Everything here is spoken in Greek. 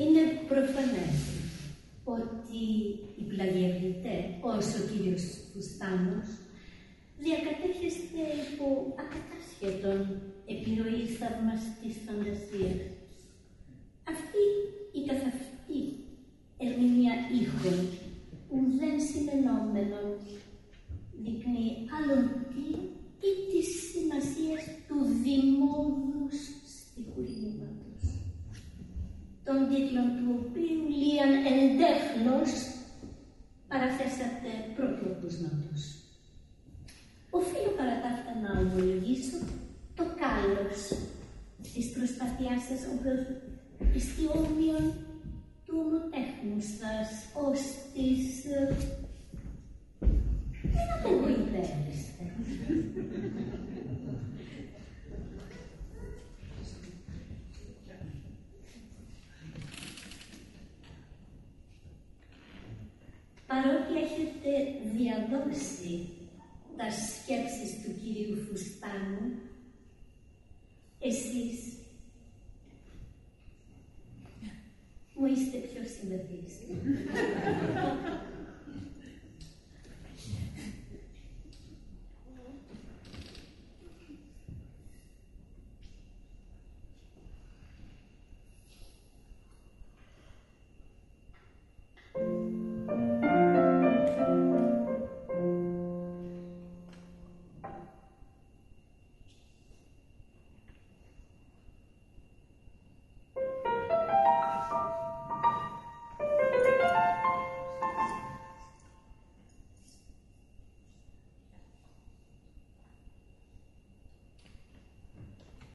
Είναι προφανές ότι η πλαγιαβλητές, όσο ο κύριος Φουστάνος, διακατέχεστε υπό ακατάσχετον επιρροή θαυμαστής φαντασίας. Αυτή η καθ' αυτή ερμηνεία ήχων, ουδέν σημενόμενων, δείχνει άλλον των τίτλων του οποίου λίαν εντέχνος παραθέσατε πρώτου νότους. Οφείλω παρά τα αυτά να ομολογήσω το κάλος της προσπαθειάς σας όπως ιστιόμοιον του ομοτέχνου σας ως της... Τι να το γοητεύεστε. Παρότι έχετε διαδώσει τα σκέψεις του κυρίου Φουστάνου, εσείς μου είστε πιο συμβατοί.